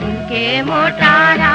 झुके मोटारा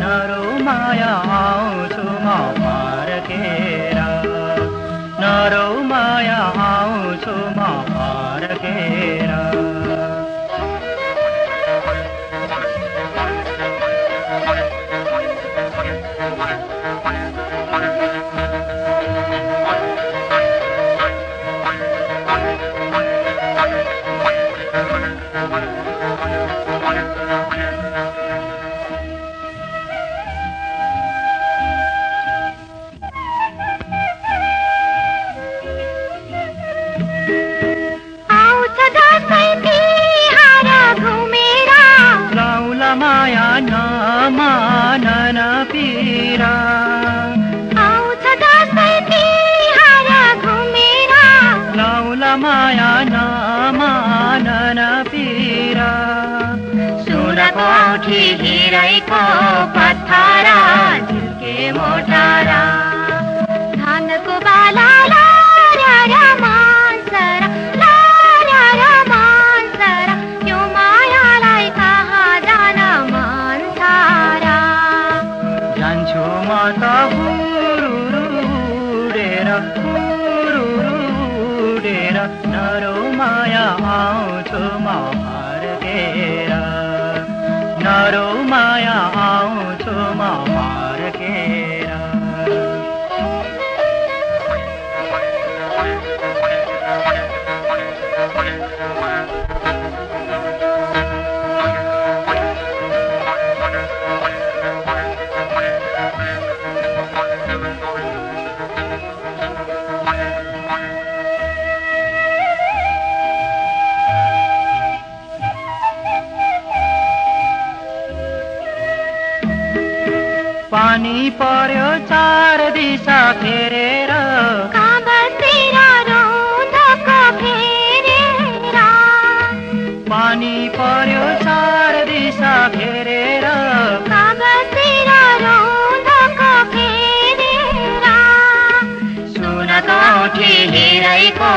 নরমায়া ছুমাও মার কেরা নরমায়া ছুমাও মার কেরা Thank you. पिरा। आउँछ दसैँ तिहार घुमेर। लाउला माया नमानन पिरा। सुन कोठी हिरैको पत्थरा झुल्के मोटारा। আমার কেরা নরো মায়া আউছো আমার কেরা Thank you. पानी पर्यो चार दिशा फेरेर। पानी पर्यो चार दिशा फेरेर। सुन कोठी हिरैको